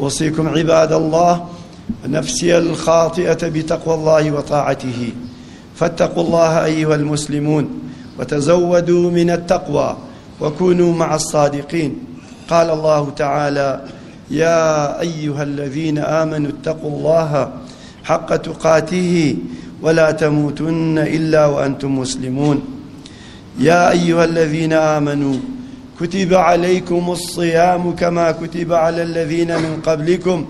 اوصيكم عباد الله نفسي الخاطئه بتقوى الله وطاعته فاتقوا الله ايها المسلمون وتزودوا من التقوى وكونوا مع الصادقين قال الله تعالى يا أيها الذين آمنوا اتقوا الله حق تقاته ولا تموتن إلا وأنتم مسلمون يا أيها الذين آمنوا كتب عليكم الصيام كما كتب على الذين من قبلكم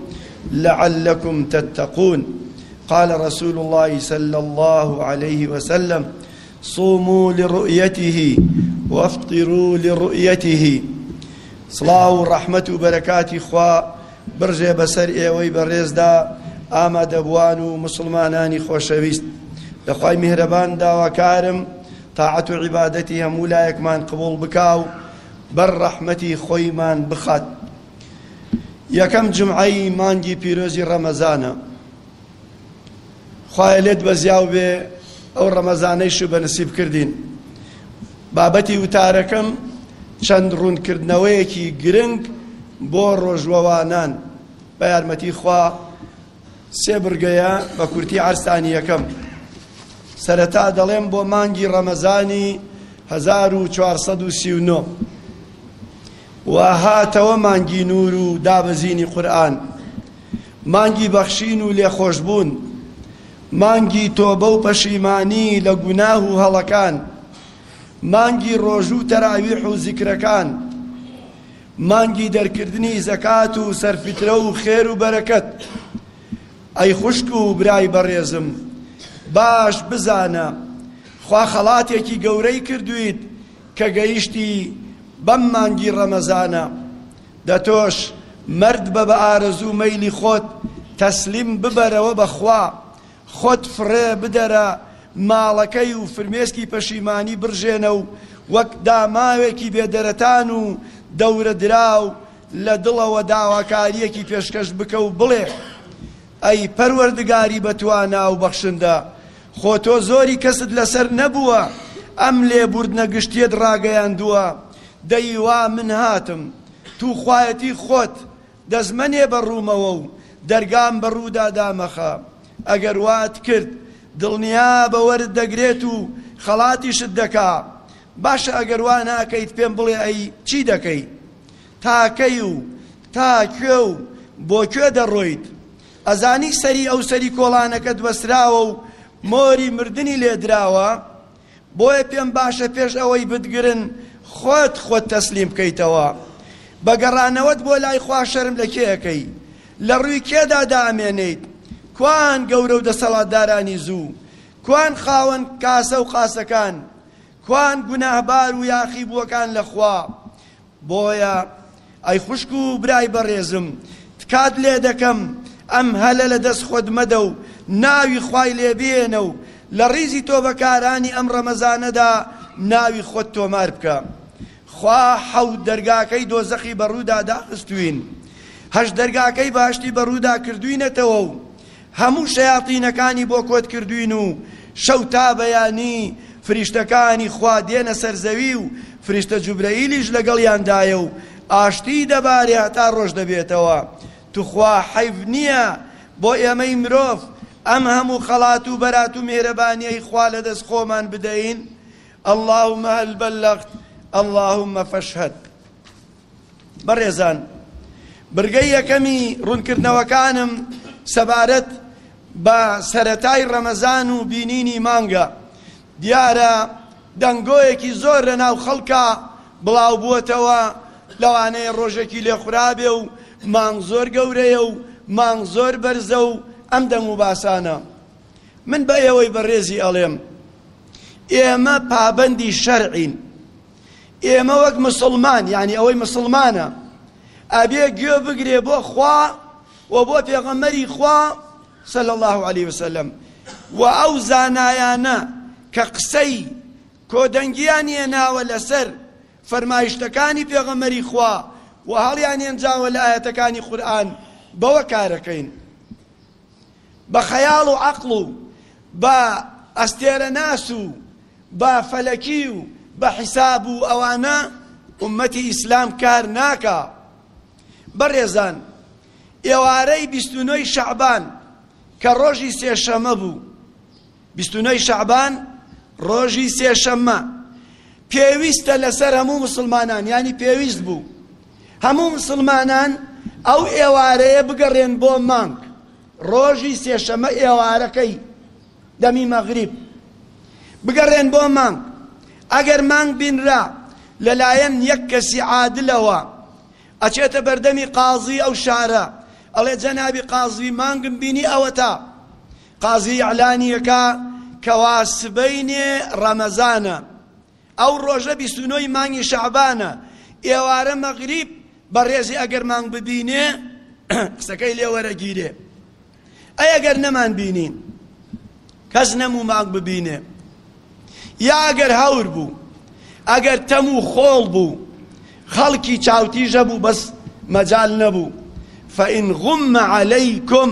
لعلكم تتقون قال رسول الله صلى الله عليه وسلم صوموا لرؤيته وافطروا لرؤيته سڵاو و ڕەحمەت و بەرەکاتی خوا بڕژێ بەسەر ئێوەی بەڕێزدا ئامادەبوان و مسڵمانانی خۆشەویست لە خوای میهرەبان داواکارم تاعەت و عیبادەتی هەموو لایەکمان قبوڵ بکا و بەر ڕەحمەتی خۆیمان بخات یەکەم جمعەی مانگی پیرۆزی ڕەمەزانە خوایە لێت بەزیاو بێ ئەو ڕەمەزانەیش بە نسیب کردین بابەتی وتارەکەم چەند ڕوونکردنەوەیەکی گرنگ بۆ ڕۆژوەوانان بە یارمەتی خوا سێ بڕگەیە بە کورتی عرسانی یەکەم سەرەتا دەڵێم بۆ مانگی ڕەمەزانی 1439 و هاتەوە مانگی نور و دابەزینی قورآن مانگی بەخشین و لێخۆشبوون، مانگی تۆبە و پەشیمانی لە گوناه و هەڵەکان، مانگی ڕۆژوو و تەراویح و زیکرەکان، مانگی دەرکردنی زەکات و سەرفیترە و خێر و بەرەکەت. ئەی خوشک و برای بەڕێزم، باش بزانە خوا خەڵاتێکی گەورەی کردوویت کە گەیشتی بەم مانگی ڕەمەزانە، دە تۆش مەرد بە بە ئارەزوو مەیلی خۆت تەسلیم ببەرەوە بە خوا خۆت فڕێ بدەرە ماڵەکەی و فرمێسکی پەشیمانی بڕژێنە و وەک داماوێکی بێ دەرەتان و دەورە دراو لە دڵەوە داواکاریەکی پێشکەش بکە و بڵێ ئەی پەروەردگاری بە توانا و بەخشندە خۆ تۆ زۆری کەست لەسەر نەبووە ئەم لێبوردنە گشتیەت ڕاگەیاندووە دەی وا من هاتم توخوایەتی خۆت دەستمەنێ بە ڕوومەوە و دەرگام بە ڕوودا دامەخە ئەگەر وات کرد دڵنیابە وەرت دەگرێت و خەڵاتیشت دەکا باشە ئەگەر وا ناکەیت پێم بڵێ ئەی چی دەکەی تاکەی و تا کوێ و بۆ کوێ دەڕۆیت ئەزانی سەری ئەو سەری کۆڵانەکەت بەستراوە و مۆری مردنی لێ دراوە، بۆیە پێم باشە پێش ئەوەی بتگرن خۆت خۆت تەسلیم بکەیتەوە. بە گەڕانەوەت بۆ لای خوا شەرم لە کێ ئەکەی؟ لە ڕووی کێدا دامێنێیت؟ کوان گەورە و دەسەڵاتدارانی زوو؟ کوان خاوەن کاسە و قاسەکان؟ کوان گوناهبار و یاخیبووەکان لە خوا؟ بۆیە ئەی خوشک و برای بەڕێزم تکات لێ دەکەم ئەم هەلە لە دەست خۆت مەدە و ناوی خوای لێ بێنە و لە ڕیزی تۆبەکارانی ئەم ڕەمەزانەدا ناوی خۆت تۆمار بکە خوا حەوت دەرگاکەی دۆزەخی بەڕوودا داخستووین هەشت دەرگاکەی بەهەشتی بەڕوودا کردووینەتەوە و هەموو شەیاتینەکانی بۆ کۆت کردووین و شەو تا بەیانی فریشتەکانی خوا دێنە سەر زەوی و فریشتە جوبرەئیلیش لەگەڵیاندایە و ئاشتیی دەبارێ هەتا ڕۆژ دەبێتەوە. توخوا حەیف نییە بۆ ئێمەی مرۆڤ ئەم هەموو خەڵات و بەرات و مێهرەبانییەی خوا لە دەست خۆمان بدەین؟ اللهم هل بلغت اللهم فاشهد. بەڕێزان بڕگەی یەکەمی ڕوونکردنەوەکانم سەبارەت بە سەرەتای ڕەمەزان و بینینی مانگە، دیارە دەنگۆیەکی زۆر لە ناو خەڵکا بڵاو بووەتەوە، لەوانەیە ڕۆژێکی لێ خورابێ و مانگ زۆر گەورەیە و مانگ زۆر بەرزە و ئەم دەنگ و باسانە. من بە ئێوەی بەڕێزی ئەڵێم ئێمە پابەندی شەرعین، ئێمە وەک مسوڵمان یانی ئەوەی مسوڵمانە ئەبێ گوێ بگرێ بۆ خوا و بۆ پێغەمەری خوا صلی الله عليه وسلم و ئەو زانایانە کە قسەی کۆدەنگیان هێناوە لەسەر فەرمایشتەکانی پێغەمەری خوا و هەڵیان هێنجاوە لە ئاەتەکانی قورآن بەوە کارەکەین بە خەیاڵ و عەقڵ و بە ئەستێرەناس و بە فەلەکی و بە حیساب و ئەوانە ئومەتی ئیسلام کار ناکا بەڕێزان ئێوارەی بیست و نۆی شەعبان کە ڕۆژی سێشەمە بوو بیست و نۆی شەعبان ڕۆژی سێشەممە پێویستە لەسەر هەموو مسلمانان ینی پێویست بوو هەموو مسلمانان ئەو ئێوارەیە بگەڕێن بۆ مانگ ڕۆژی سێشەمە ئێوارەکەی دەمی مەغریب بگەڕێن بۆ مانگ ئەگەر مانگ بینرا لەلایەن یەک کەسی عادلەوە ئەچێتە بەردەمی قازی ئەو شارە ئەڵێ جەنابی قازی مانگم بینی ئەوەتا قازی ئیعلانی ئەکا کەوا سبەینێ ڕەمەزانە، ئەو ڕۆژە بیست و نۆی مانگی شەعبانە، ئێوارە مەغریب بەڕێزی ئەگەر مانگ ببینێ قسەکەی لێ وەرەگیرێ، ئەی ئەگەر نەمان بینی کەس نەموو مانگ ببینێ یا ئەگەر هەور بوو ئەگەر تەم و خۆڵ بوو خەڵکی چاوتیژە بوو بەس مەجال نەبوو فەئین غم عەلەیکم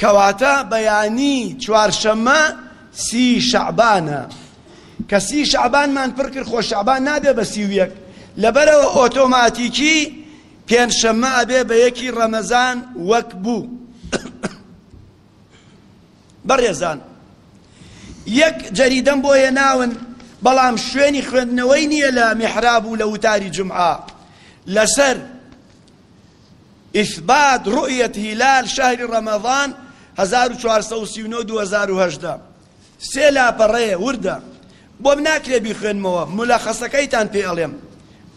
کەواتە بەیانی چوارشەممە سی شەعبانە کە سی شەعبانمان پڕ کرد خۆ شەعبان نابێ بە سی و یەک لەبەرەوە ئۆتۆماتیکی پێنجشەممە ئەبێ بە یەکی ڕەمەزان وەک بوو بەڕێزان یەک جەریدەم بۆ هێناون بەڵام شوێنی خوێندنەوەی نییە لە میحراب و لە وتاری جمعە لەسەر اثبات رؤیة هلال شهر رمضان هەزار و چوار سەد و سی و نۆ دوو هەزار و هەژدە سێ لاپەڕەیە وردە بۆم ناکرێ بیخوێنمەوە مولەخەسەکەیتان پێ ئەڵێم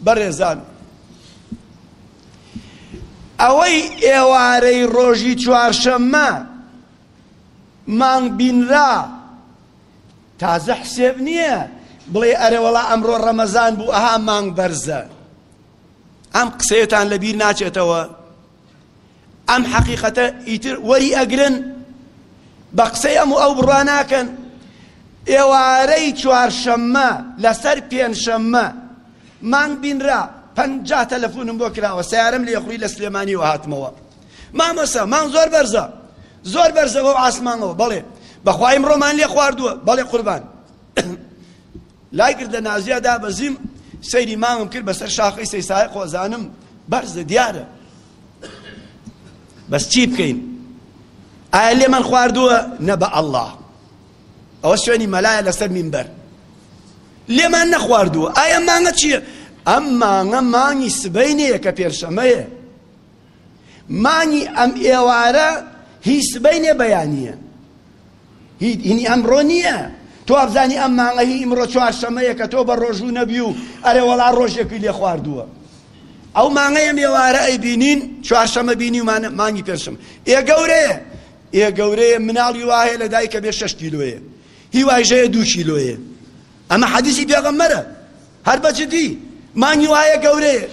بەڕێزان ئەوەی ئێوارەی ڕۆژی چوارشەممە مانگ بینرا تازە حسێب نییە بڵێ ئەرەوەڵا ئەمڕۆ ڕەمەزان بوو ئەها مانگ بەرزە ئەم قسەیەتان لەبیر ناچێتەوە ئەم حەقیقەتە ئیتر وەری ئەگرن بە قسەی ئەم و ئەو بڕا ناکەن ئێوارەی چوارشەممە لەسەر پێنجشەممە مانگ بینرا پەنجا تەلەفۆنم بۆ کراوە سیارم لێ خوڕی لە سلێمانیەوە هاتمەوە مامۆسا مانگ زۆر بەرزە زۆر بەرزەوە و ئاسمانەوە بەڵێ بەخوایم ڕۆمان لێ خواردووە بەڵێ قوربان لای کرد لە نازیە دابەزیم سەیری مانگم کرد بەسەر شاخەی سەیسایە خۆزانم بەرزە دیارە بەس چی بکەین ئایا لێمان خواردووە نە بە ئەڵڵا ئەوە شوێنی مەلایە لەسەر مینبەر لێمان نەخواردووە ئایا مانگە چییە ئەم مانگە مانگی سبەینەیە کە پێنجشەمەیە مانی ئەم ئێوارە هی سبەینێ بەیانییە هی هینی ئەمڕۆ نییە تۆ ئەبزانی ئەم مانگە هی ئیمڕۆ چوارشەمەیە کە تۆ بە ڕۆژوو نەبی و ئەرێ وەڵا ڕۆژێکی لێ خواردووە ئەو مانگەیە مێوارە ئەی بینین چوارشەمە بینی و مانگی پێشم ئێ گەورەیە ئێ گەورەیە مناڵی وایە لە دایکە بێ شەش کیلۆیە هیوای ژەیە دوو کیلۆیە ئەمە حەدیسی پێغەمبەرە هەر بە جدی مانگی وایە گەورەیە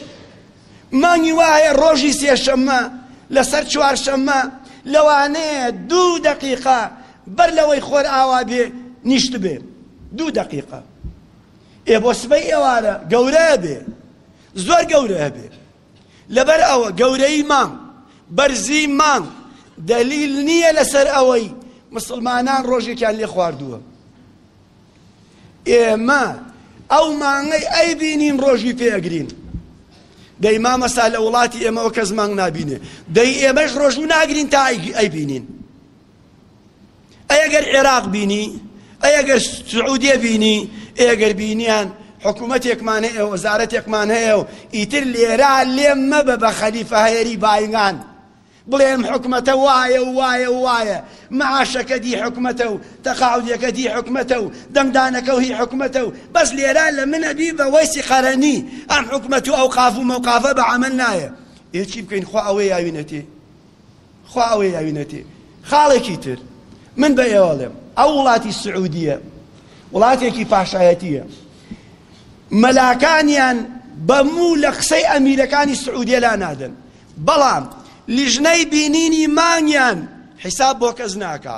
مانگی وایە ڕۆژی سێشەممە لەسەر چوارشەممە لەوانەیە دوو دەقیقا بەر لەوەی خۆر ئاوا بێ نیشت بێ دوو دەقیقا ئێ بۆ سبەی ئێوارە گەورە بێ زۆر گەورە بێ لەبەر ئەوە گەورەی مام بەرزی مام دەلیل نییە لەسەر ئەوەی مسلمانان ڕۆژێکیان لێ خواردووە ئێمە ئەو مانگەی ئەیبینین ڕۆژی پێ ئەگرین دەی مامەستا لە وڵاتی ئێمەوە کەس مانگ نابینێ دەی ئێمەش ڕۆژوو ناگرین تا ئەیبینین ئەگەر عێراق بینی ئەگەر سعودیە بینی ئێگەر بینیان حکوومەتێکمان هەیە وەزارەتێکمان هەیە و ئیتر لێرا لێم مەبە بە خەلیفە هەیەری باینگان بڵێ ئەم حکومەتە وایە و وایە و وایە، معاشەکەت هی حکومەتە و تەقاعودیەکەت هی حکومەتە و دەنگدانەکەو هی حکومەتە و بەس لێرە لە من ئەبی بە وەیسی قەرەنی، ئەم حکومەت و ئەوقاف و مەوقافە بە عەمەل نایە. ئێ چی بکەین خوا ئەوێ یاوینەتێ خوا ئەوێ یاوینەتێ. خاڵێکی تر من بە ئێوە ئەڵێم ئەو وڵاتی سعودیە وڵاتێکی پاشایەتیە مەلاکانیان بە موو لە قسەی ئەمیرەکانی سعودیە لا نادەن بەڵام لیژنەی بینینی مانگیان حیساب بۆ کەس ناکا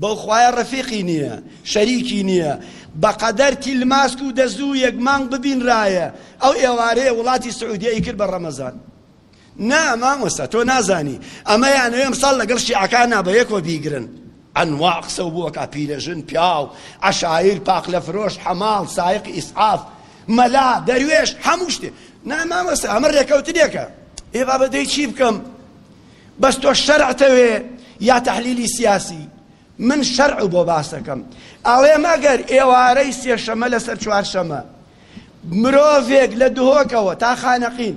بەو خوایە ڕەفیقی نییە شەریکی نییە بەقەدەر تیلماسک و دەزوو یەک مانگ ببینرایە ئەو ئێوارەیە وڵاتی سعودیەی کرد بە ڕەمەزان نا مامۆستا تۆ نازانی ئەمەیانەوێ ئەمساڵ لەگەڵ شیعەکان نابە یەکۆ بیگرن ئەنواع قسە و بۆ کە پیرەژن، پیاو، عەشایر، پاقلە فرۆش، حەماڵ، سایق، ئیسعاف، مەلا، دەروێش، هەموو شتێ. نا مامۆستا ئەمە رێکەوتنێکە. ئێ بابە دەی چی بکەم؟ بەس تۆ شەرع تەوێ یا تەحلیلی سیاسی؟ من شەرع بۆ باس دەکەم. ئەڵێم ئەگەر ئێوارەی سێشەمە لەسەر چوارشەمە مرۆڤێک لە دهۆکەوە تا خانەقین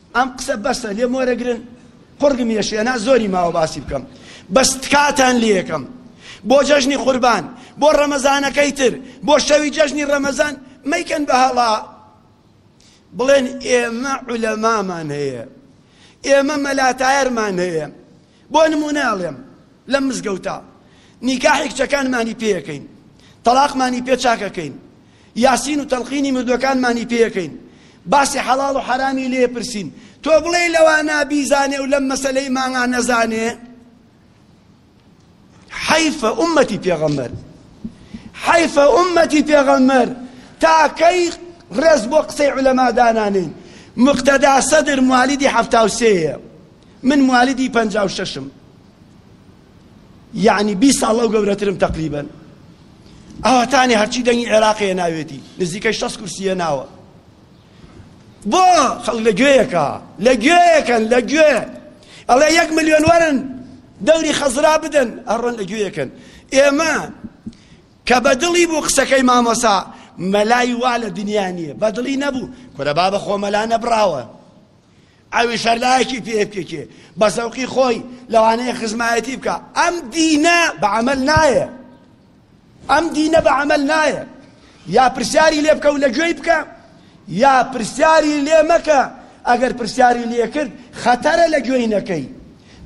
ئەم قسە بەسە لێم وەرەگرن قڕگم یەشێنا زۆری ماوە باسی بکەم بەس تکاتان لێکەم بۆ جەژنی قوربان بۆ ڕەمەزانەکەی تر بۆ شەوی جەژنی ڕەمەزان مەیکەن بە هەڵا بڵێن ئێمە عولەمامان هەیە ئێمە مەلاتایەرمان هەیە بۆ نموونە ئەڵێم لەم مزگەوتە نیکاحی کچەکانمانی پێ ئەکەین، تەڵاقمانی پێ چاک ئەکەین، یاسین و تەڵقینی مردووەکانمانی پێ ئەکەین، باسی حەڵاڵ و حەرامی لێ ئەپرسین، تۆ بڵێی لەوانە بیزانێ و لەم مەسەلەی مانا نەزانێ؟ حەیفە ئوممەتی پێغەمبەر، حەیفە ئوممەتی پێغەمبەر تا کەی ڕێز بۆ قسەی عولەما دانانێن؟ موقتەدا سەدر موالیدی حەفتا و سێیە. من موالیدی پەنجا و شەشم یعنی بیست ساڵ لەو گەورەترم تەقریبەن ئاواتانێ هەرچی دەنگی عێراقیە ناوێتی نزیکەی شەست کورسیە ناوە بۆ خەڵک لە گوێیەکە لە گوێیەکەن لە گوێ ئەڵێ یەک ملیۆن وەرن دەوری خەزرا بدەن ئەڕۆن لە گوێیەکەن ئێمە کە بەدڵی بوو قسەکەی مامۆسا مەلای وا لە دنیا نییە بەدڵی نەبوو کورە بابە خۆ مەلا نەبراوە ئەویش هەر لایەکی pkk بە زەوقی خۆی لەوانەیە خزمایەتی بکا ئەم دینە بە عەمەل نایە ئەم دینە بە عەمەل نایە یا پرسیاری لێ بکە و لە گوێی بکە یا پرسیاری لێ مەکە ئەگەر پرسیاری لێ کرد خەتەرە لە گوێی نەکەی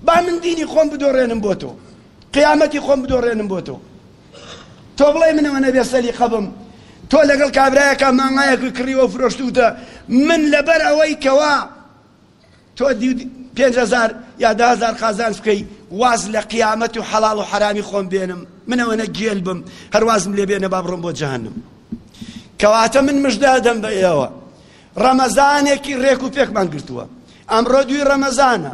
با من دینی خۆم بدۆڕێنم بۆ تۆ قیامەتی خۆم بدۆڕێنم بۆ تۆ تۆ بڵێی من ئەوەنە بێ سەلیقە بم تۆ لەگەڵ کابرایەکە مانگایەکی کڕیوە فرۆشتوتە من لەبەر ئەوەی کەوا تۆ پێنج هزار یا ده هزار قازانج بکەی واز لە قیامەت و حەڵاڵ و حەرامی خۆم بێنم من ئەوەنە گێل بم هەروازم لێ بێنە با بڕۆم بۆ جەهەنم کەواتە من مژدا دەم بە ئێوە ڕەمەزانێکی ڕێک و پێکمان گرتووە ئەمڕۆ دوی ڕەمەزانە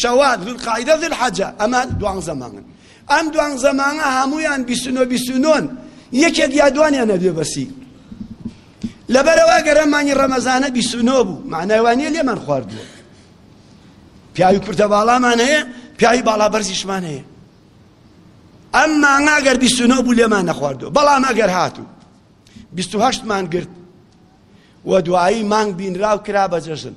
شەوال، زولقایدە، زولحەجە، ئەمە دوانزە مانگن. ئەم دوانزە مانگە هەموویان بیست و نۆ بیست و نۆن، یەکێک یا دوانیانە بێ بەسی. لەبەرەوە گەر ئەم مانگی ڕەمەزانە بیست و نۆ بوو، مەعنای وا نییە لێمان خواردووە. پیاوی کورتە باڵامان هەیە، پیاوی باڵا بەرزیشمان هەیە. ئەم مانگا گەر بیست و نۆ بوو لێمان نەخواردووە، بەڵام ئەگەر هاتوو بیست و هەشتمان گرت و دوایی مانگ بینرا و کرا بە جەژن.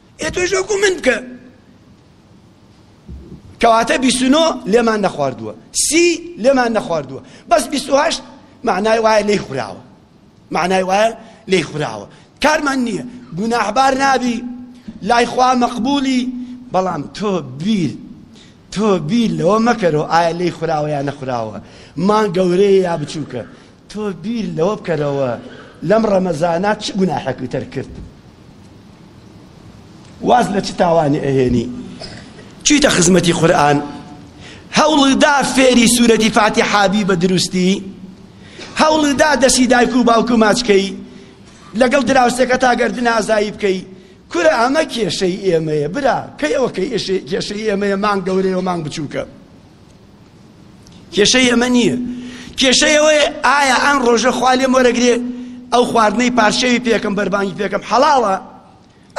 ئێ تۆش وەکو من بکە کەواتە بیست و نۆ لێمان نەخواردووە سی لێمان نەخواردووە بەس بیست و هەشت معنای وایە لێی خوراوە معنای وایە لێی خوراوە کارمان نییە گوناحبار نابی لای خوا مەقبولی بەڵام تۆ بیر تۆ بیر لەوە مەکەرەوە ئایا لێی خوراوە یا نەخوراوە مان گەورەیە یا بچووکە تۆ بیر لەوە بکەرەوە لەم ڕەمەزانە چ گوناحێک تەرک کرد؟ واز لە چ تاوانێ ئەهێنی؟ چوویتە خزمەتی قورئان؟ هەوڵدا فێری سوورەتی فاتیحا بی بە دروستی؟ هەوڵدا دەسی دایک و باوک و ماچکەی لەگەڵ دراوسێکە تا گەردن ئازایی بکەی کورە ئەمە کێشەی ئێمەیە برا کەی ئەوە کەی کێشەی ئێمەیە مانگ گەورەیە و مانگ بچووکە کێشەی ئەمە نییە کێشەی ئەوەیە ئایا ئەم ڕۆژە خوا لێم وەرەگرێ ئەو خواردنەی پارشەوی پێکەم بەربانگی پێکەم حەڵاڵە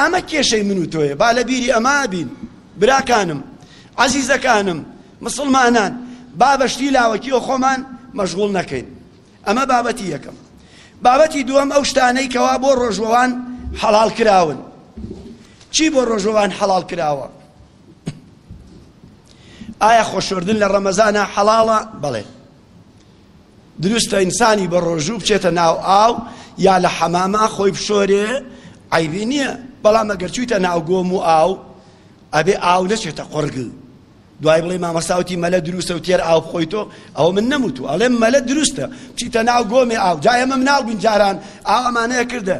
ئەمە کێشەی من و تۆیە با لە بیری ئەما بین براکانم عەزیزەکانم مسلمانان با بەشتی لاوەکیەوە خۆمان مەشغول نەکەین ئەمە بابەتی یەکەم بابەتی دووەم ئەو شتانەی کەوا بۆ ڕۆژوەوان حەڵال کراون چی بۆ ڕۆژوەوان حەڵال کراوە ئایا خۆشۆردن لە ڕەمەزانە حەڵاڵە بەڵێ دروستە ئینسانی بە ڕۆژوو بچێتە ناو ئاو یا لە حەمامە خۆی بشۆرێ عیبی نییە بەڵام ئەگەر چوویتە ناو گۆم و ئاو ئەبێ ئاو نەچێتە قڕگ دوای بڵێ مامەساوتی مەلە دروستە و تێر ئاو بخۆی تۆ ئەوە من نەموتو ئەڵێم مەلە دروستە چیتە ناو گۆمێ ئاو جای ئەمە مناڵ بین جاران ئاو ئەمانەیە کردە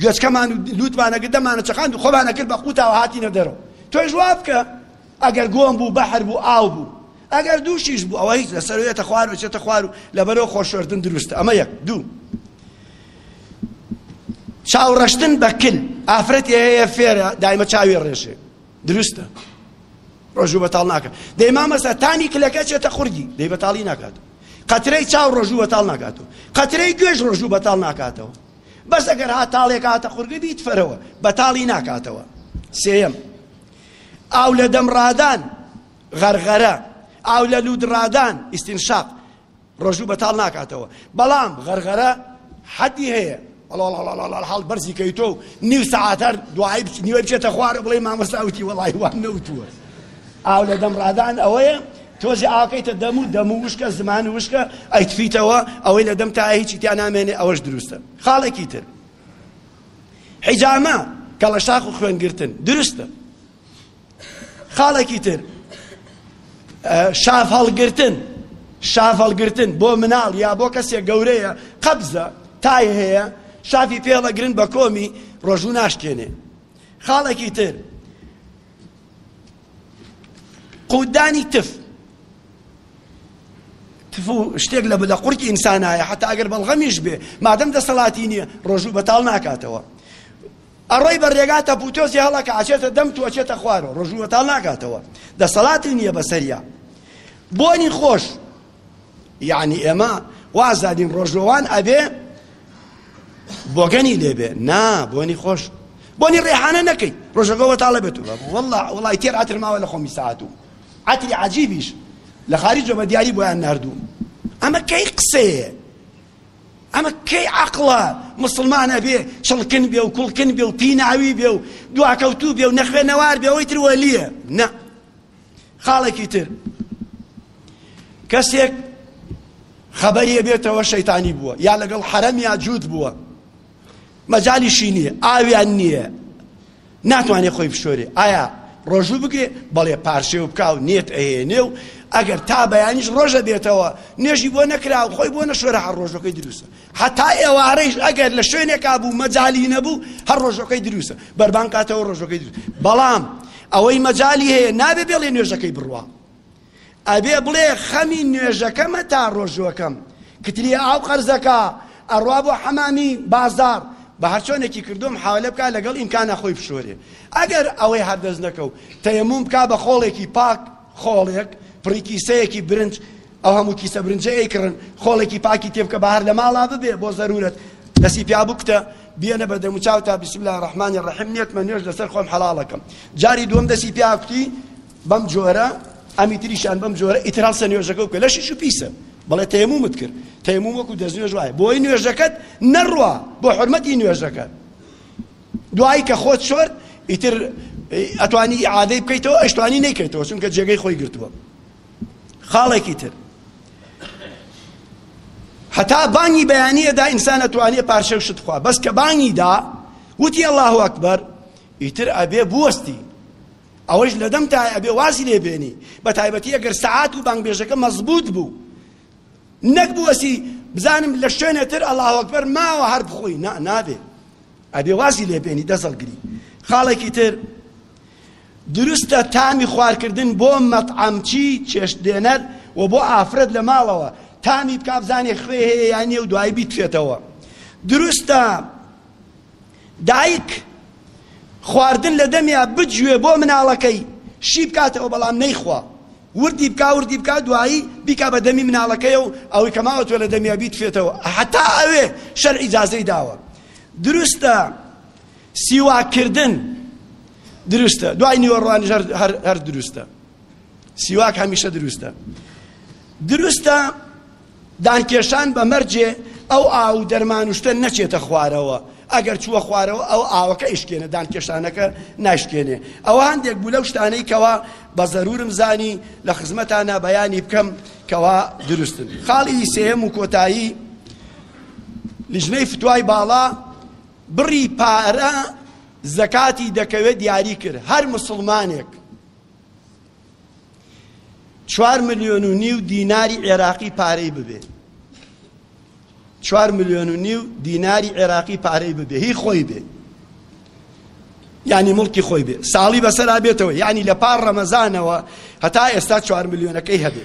گوێچکەمان و لووتمان ئەگرت دەمانە چەقاند و خۆمان ئەکرد بە قووتاوە هاتینە دەرەوە تۆیش وا بکە ئەگەر گۆم بوو بەحر بوو ئاو بوو ئەگەر دووشیش بوو ئەوە هیچ لەسەر وێتە خوار و چێتە خوار و لەبەرەوە خۆشوێردن دروستە ئەمە یەک دوو چاوڕشتن بە کل ئافرەت هەیە فێرە دایمە چاوی ڕێژێ دروستە ڕۆژوو بەتاڵ ناکە دەی مامەسا تانی کلەکە چێتە خوردی دەی بەتاڵی ناکات قەترەی چاو ڕۆژوو بەتاڵ ناکاتەوە قەترەی گوێژ ڕۆژوو بەتاڵ ناکاتەوە بەس ئەگەر هاتاڵێک هاتە قورگی بیتفەرەوە بەتاڵی ناکاتەوە سێیەم ئاو لە دەم ڕادان غەرغەرە ئاو لە لود ڕادان ئیسینشاق ڕۆژوو بەتاڵ ناکاتەوە بەڵام غەرغەرە حەدی هەیە حاڵ بەرزی کەی تۆ نیو سەعاتەر دوای نیوە بچێتە خوارە بڵێ مامەساوتی وەڵی وام نەوتووە ئاو لە دەم ڕادان ئەوەیە تۆزێ ئاکەیتە دەم و دەم و وشکە زمان و وشکە ئەیتفیتەوە ئەوەی لە دەم تایە هیچی تیا نامێنێ ئەوەش دروستە خاڵێکی تر حیجامە کەڵەشاخ و خوێنگرتن دروستە خاڵێکی تر شاف هەڵگرتن شاف هەڵگرتن بۆ مناڵ یا بۆ کەسێک گەورەیە قەبزە تای هەیە شافی پێڵەگرن بە کۆمی ڕۆژوو ناشکێنێ خاڵێکی تر قوتدانی تف تف و شتێک لە لە قورکی ئینسانایە حتا ئەگەر بەڵغەمیش بێ مادەم دەسەڵاتی نییە ڕۆژوو بەتاڵ ناکاتەوە ئەڕۆی بە ڕێگاتە پوتۆزی هەڵەکە ئاچێتە دەم تو ئەچێتە خوارەوە ڕۆژوو بەتاڵ ناکاتەوە دەسەڵاتی نییە بەسەریا بۆنی خۆش یەعنی ئێمە وازادین ڕۆژوەوان ئەبێ بۆگەنی لێبێ نا بۆنی خۆش بۆنی ڕێحانە نەکەی ڕۆژەکە وەتاڵە بێت والله وڵی تێر ئاتر ماوە لە خۆمی ساعت و عتری عجیبیش لە خاری جۆ بە دیاری بۆیان نردوو ئەمە کەی قسەیە ئەمە کەی عقڵە مسلمانە بێ چڵکن بێ و کوڵکن بێ و پیناوی بێ و دواکەوتوو بێ و نەخوێنەوار بێەوەی تروەلیە نە خاڵێکی تر کەسێک خەبەری بێتەوە شەیتانی بووە یا لەگەڵ حەرەم یا جووت بووە مەجالیشی نییە ئاویان نییە ناتوانێت خۆی بشۆرێ ئایا ڕۆژوو بگرێ بەڵێ پارشێ و بک و نێت ئەهێنێ و ئەگەر تا بەیانیش ڕۆژە بێتەوە نێژی بۆ نەکرا و خۆی بۆ نەشۆرە هەر ڕۆژەکەی دروستە هەتا ئێوارەیش ئەگەر لە شوێنێکا بوو مەجالی نەبوو هەر ڕۆژەکەی دروستە بەربان کاتەوە ڕۆژەکەی دروست بەڵام ئەوەی مەجالی هەیە نابێ بێڵێ نوێژەکەی بڕوا ئەبێ بڵێ خەمی نوێژەکەمە تا ڕۆژوەکەم کتری ئاو قەرزەکە ئەڕوا بۆ حەمامی بازار بە هەرچۆنێکی کردوم حاولە بکە لەگەڵ ئیمکانە خۆی بشۆرێ ئەگەر ئەوەی هەردەست نەکەو تەیەموم بکە بە خۆڵێکی پاک خۆڵێک پڕیکیسەیەکی برنج ئەو هەموو کیسە برنجە ئەیکڕن خۆڵێکی پاکی تێبکە بە هەر لە ماڵا ببێ بۆ زەرورەت دەسی پیا بکتە بیەنە بە دەموچاو تا بسم الله الرحمن الرحیم نێتمە نوێش لەسەر خۆم حەڵاڵەکەم جاری دووەم دەسی پیا کوتی بەم جۆرە ئەمی تریشان بەم جۆرە ئیتر هەڵسە نوێژەکە بکە لەشیش و پیسە بەڵێ تەیمومت کرد تەیموم وەکو دەست نوێژ وایە بۆی نوێژەکەت نەڕوا بۆ حرمەتی نوێژەکە دوایی کە خۆت شۆرد ئیتر ئەتوانی عادەی بکەیتەوە ئەشتوانی نەیکەیتەوە چونکە جێگەی خۆی گرتووە خاڵێکی تر هەتا بانگی بەیانی ئەدا ئینسان ئەتوانێ پارچە و شت خوا بەس کە بانگی دا وتی الله ئەکبەر ئیتر ئەبێ بوەستی ئەوەش لە دەم تا ئەبێ وازی لێ بێنی بە تایبەتی ئەگەر سەعات و بانگبێژەکە مەزبوط بوو نەک بوەسی بزانم لە شوێنە تر الله ئەکبەر ماوە هەر بخۆی نا نابێ ئەبێ وازی لێ بێنی دەسەڵگری خاڵێکی تر دروستە تامی خوارکردن بۆ مەتعەمچی چێشتلێنەر و بۆ ئافرەت لە ماڵەوە تامی بکە بزانێ خوێ هەیە یان نیە و دوایی بیتفێتەوە دروستە دایک خواردن لە دەمیا بجوێ بۆ مناڵەکەی شی بکاتەوە بەڵام نەیخوا وردی بکا وردی بکا دوایی بیکا بە دەمی مناڵەکەی و ئەوەی کەماوە تۆ لە دەمیا بیتفێتەوە هەتا ئەوێ شەر ئیجازەی داوە دروستە سیواک کردن دروستە دوای نیوەڕوانیش هەر دروستە سیواک هەمیشە دروستە دروستە دانکێشان بە مەرجێ ئەو ئاو دەرمان شتە نەچێتە خوارەوە ئەگەر چووە خوارەوە ئەو ئاوەکە ئیشکێنە دانکێشانەکە ناشکێنێ ئەوە هەندێک بوو لەو شتانەی کەوا بە زەرورم زانی لە خزمەتانە بەیانی بکەم کەوا دروستن خاڵی سێم و کۆتایی لیژنەی فتوای باڵا بڕی پارە زەکاتی دەکەوێت دیاری کرد هەر مسلمانێک چوار ملیۆن و نیو دیناری عێراقی پارەی ببێ چوار ملیۆن و نیو دیناری عێراقی پارەی ببێ هی خۆی بێ ینی مڵکی خۆی بێ ساڵی بەسەرا بێتەوە ینی لە پار ڕەمەزانەوە هەتا ئێستا چوار ملیۆنەکەی هەبێ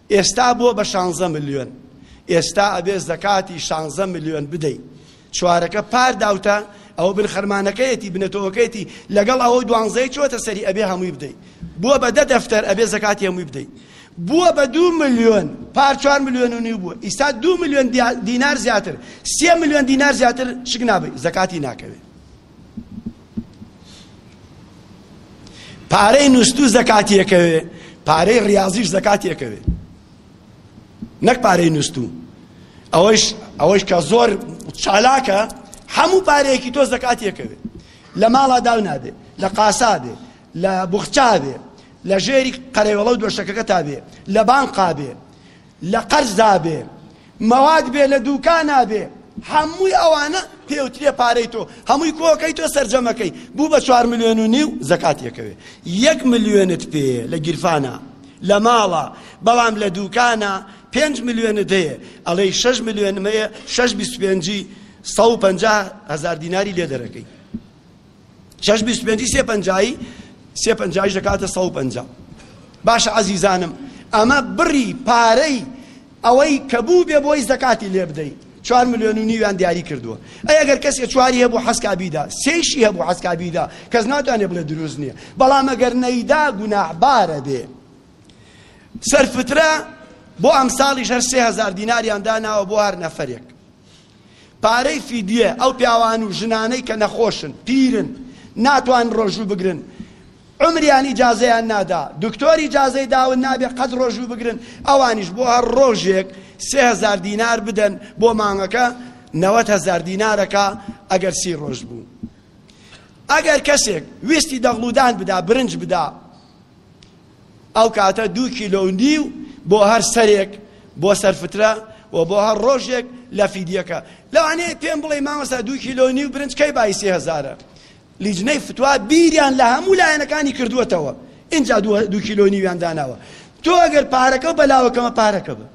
ئێستا بوە بە شانزە ملیۆن ئێستا ئەبێ زەکاتی شانزە ملیۆن بدەی چوارەکە پار داوتە ئەوە بن خەرمانەکەیەتی بنەتەوەکەیەتی لەگەڵ ئەوەی دوانزەی چۆتە سەری ئەبێ هەمووی بدەی بووە بە دە دەفتەر ئەبێ زەکاتی هەمووی بدەی بووە بە دو ملیۆن پار چوار ملیۆن و نیو بووە ئیستا دو ملیۆن دینار زیاتر سێ ملیۆن دینار زیاتر شک نابی زەکاتی ناکەوێت پارەی نوستو زەکاتی ئەکەوێ پارەی ڕاضیش زەکاتی ئەکەوێ نەک پارەی نوستو ئەوەش ئەوەش کە زۆر چالاکە هەموو پارەیەکی تۆ زەکاتی ئەکەوێ لە ماڵا داو نابێ لە قاسا بێ لە بخچا بێ لە ژێری قەرەوەڵە و دۆشەکەکە تا بێ لە بانقا بێ لە قەرز دابێ مەواد بێ لە دووکانا بێ هەمووی ئەوانە پێوترێ پارەی تۆ هەمووی کۆکەی تۆ سەرجەمەکەی بوو بە چوار ملیۆن و نیو زەکات یەکەوێ یەک ملیۆنت پێ لە گیرفانە لە ماڵە بەڵام لە دووکانە پێنج ملیۆنت هەیە ئەڵێ شەش ملیۆنمەیە شەش بیست پێنجی سە و پەنجا هەزار دیناری لێ دەرەکەی شەش بیست و پێنجی سێ پەنجایی سێ پەنجایش دەکاتە سەد و پەنجا باشە عەزیزانم ئەمە بڕی پارەی ئەوەی کە بوو بێ بۆی زەکاتی لێ بدەی چوار ملیۆن و نیویان دیاری کردووە ئەی ئەگەر کەسێ چواری هەبوو حەسکابیدا سێشی هەبوو حەسکابیدا کەس ناتوانێ بڵێ دروست نییە بەڵام ئەگەر نەیدا گوناحبارە بێ سەرفترە بۆ ئەمساڵیش هەر سێ هزار دیناریان داناوە بۆ هەر نەفرێک پارەی فیدیە ئەو پیاوان و ژنانەی کە نەخۆشن پیرن ناتوانن ڕۆژوو بگرن عمریان ئیجازەیان نادا دکتۆر ئیجازەی داون نابێ قەت ڕۆژوو بگرن ئەوانیش بۆ هەر ڕۆژێک سێ هەزار دینار بدەن بۆ مانگەکە نەوەت هەزار دینارەکە ئەگەر سی ڕۆژ بوو ئەگەر کەسێک ویستی دەغڵودان بدا برنج بدا ئەو کاتە دوو کیلۆ و نیو بۆ هەر سەرێک بۆ سەر فترە و بۆ هەر ڕۆژێک لە فیدیەکە لەوانەیە پێم بڵێ مامۆستا دوو کیلۆ و نیو برنج کەی بای سێ هەزارە لیجنەی فتوا بیریان لە هەموو لایەنەکانی کردووەتەوە اینجا دوو کیلۆ نیویان داناوە تۆ ئەگەر پارەکە و بەلاوەکەمە پارەکە بە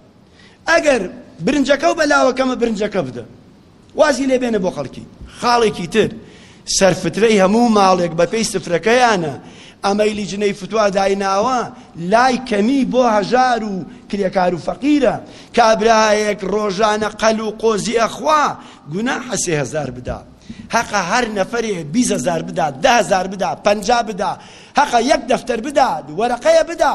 ئەگەر برنجەکە و بەلاوەکەمە برنجەکە بدە وازی لێ بێنە بۆ خەڵکی خاڵێکی تر سەرفترەی هەموو ماڵێک بەپێی سفرەکەیانە ئەمەی لیجنەی فتووا دایناوە لای کەمی بۆ هەژار و کرێکار و فەقیرە کابراایەک ڕۆژانە قەل و قۆزی ئەخوا گونا حەسێ هزار بدا هەقە هەر نەفرێ بیزەزار بدا دهزار بدا پەنج بدا هەقە یەک دەفتەر بدا وەرەقەیە بدا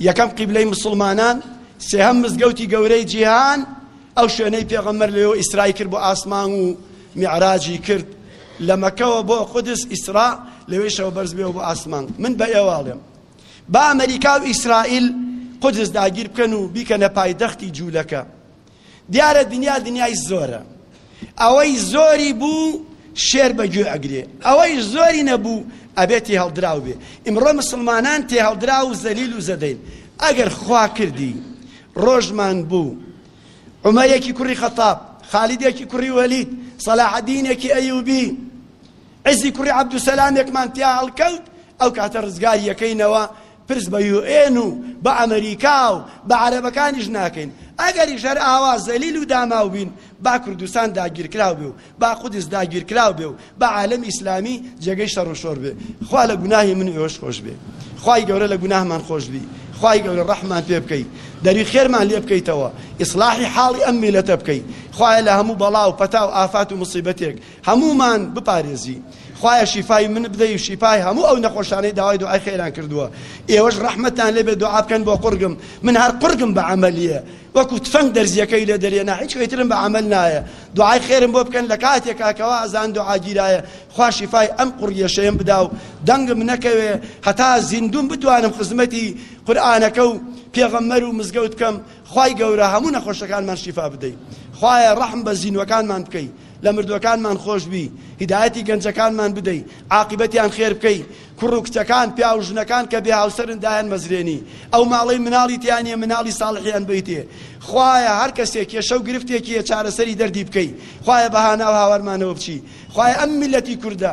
یەکەم قیبلەی مسوڵمانان، سێهەم مزگەوتی گەورەی جیهان، ئەو شوێنەی پێغەمبەر لەوێوە ئیسرای کرد بۆ ئاسمان و میعراجی کرد، لە مەکەوە بۆ قودس ئیسرا، لەوێشەوە بەرز بێەوە بۆ ئاسمان. من بە ئێواڵێم با ئەمەریکا و ئیسرائیل قودس داگیر بکەن و بیکەنە پایتەختی جوولەکە. دیارە دنیا دنیای زۆرە ئەوەی زۆری بوو شێر بە گوێ ئەگرێ ئەوەیش زۆری نەبوو ئەبێ تێ هەڵدراو بێ ئیمڕۆ مسلمانان تێ هەڵدرا و زەلیل و زەدەین ئەگەر خوا کردی ڕۆژمان بوو عمەرێکی کوڕی خەتاب خالیدێکی کوڕی وەلید سەلاحەدینێکی ئەیوبی عزی کوڕی عەبدوسەلامێکمان تیا هەڵکەوت ئەو کاتە ڕزگاریەکەینەوە پرس بە یو ئێن و بە ئەمریکا و بە عەرەبەکانیش ناکەین، ئەگەریش هەر ئاوا زەلیل و داماو بین، با کوردستان داگیرکراو بێ و با قودس داگیرکراو بێ و با عالەمی ئیسلامی جێگەی شەڕ و شۆر بێ، خوا لە گوناهی من و ئێوەش خۆش بێ. خوای گەورە لە گوناهمان خۆش بی، خوای گەورە ڕەحممان پێ بکەی، دەروی خێرمان لێ بکەیتەوە، ئیسڵاحی حاڵی ئەم میللەتە بکەی، خوایە لە هەموو بەڵا و پەتا و ئافات و موسیبەتێک، هەموومان بپارێزی خوایە شیفای من بدەی و شیفای هەموو ئەو نەخۆشانەی داوای دوعای خێران کردووە ئێوەش ڕەحمەتتان لێبێت دوعا بکەن بۆ قوڕگم من هەر قوڕگم بە عەمەلیە وەکو تفەنگ دەرزیەکەی لێ دەرێنا هیچ خەیترم بە عەمەل نایە دوعای خێرم بۆ بکەن لە کاتێکا کەوا ئەزان دوعا گیرایە خوا شیفای ئەم قوڕیەشەیەم بدا و دەنگم نەکەوێ هەتا زیندوم بتوانم خزمەتی قورئانەکە و پێغەمبەر و مزگەوت بکەم خوای گەورە هەموو نەخۆشەکانمان شیفا بدەی خوایە ڕەحم بە زینوەکانمان بکەی لە مردوەکانمان خۆش بی هیدایەتی گەنجەکانمان بدەی عاقیبەتیان خێر بکەی کوڕ و کچەکان پیاو و ژنەکان کە بێ هاوسەرن دایان مەزرێنی ئەو ماڵەی مناڵی تیا نیە مناڵی ساڵحیان بەیتێ خوایە هەر کەسێ کێشە و گرفتێکی هەیە چارەسەری دەردی بکەی خوایە بە هانا و هاوارمانەوە بچی خوایە ئەم میلەتی کوردە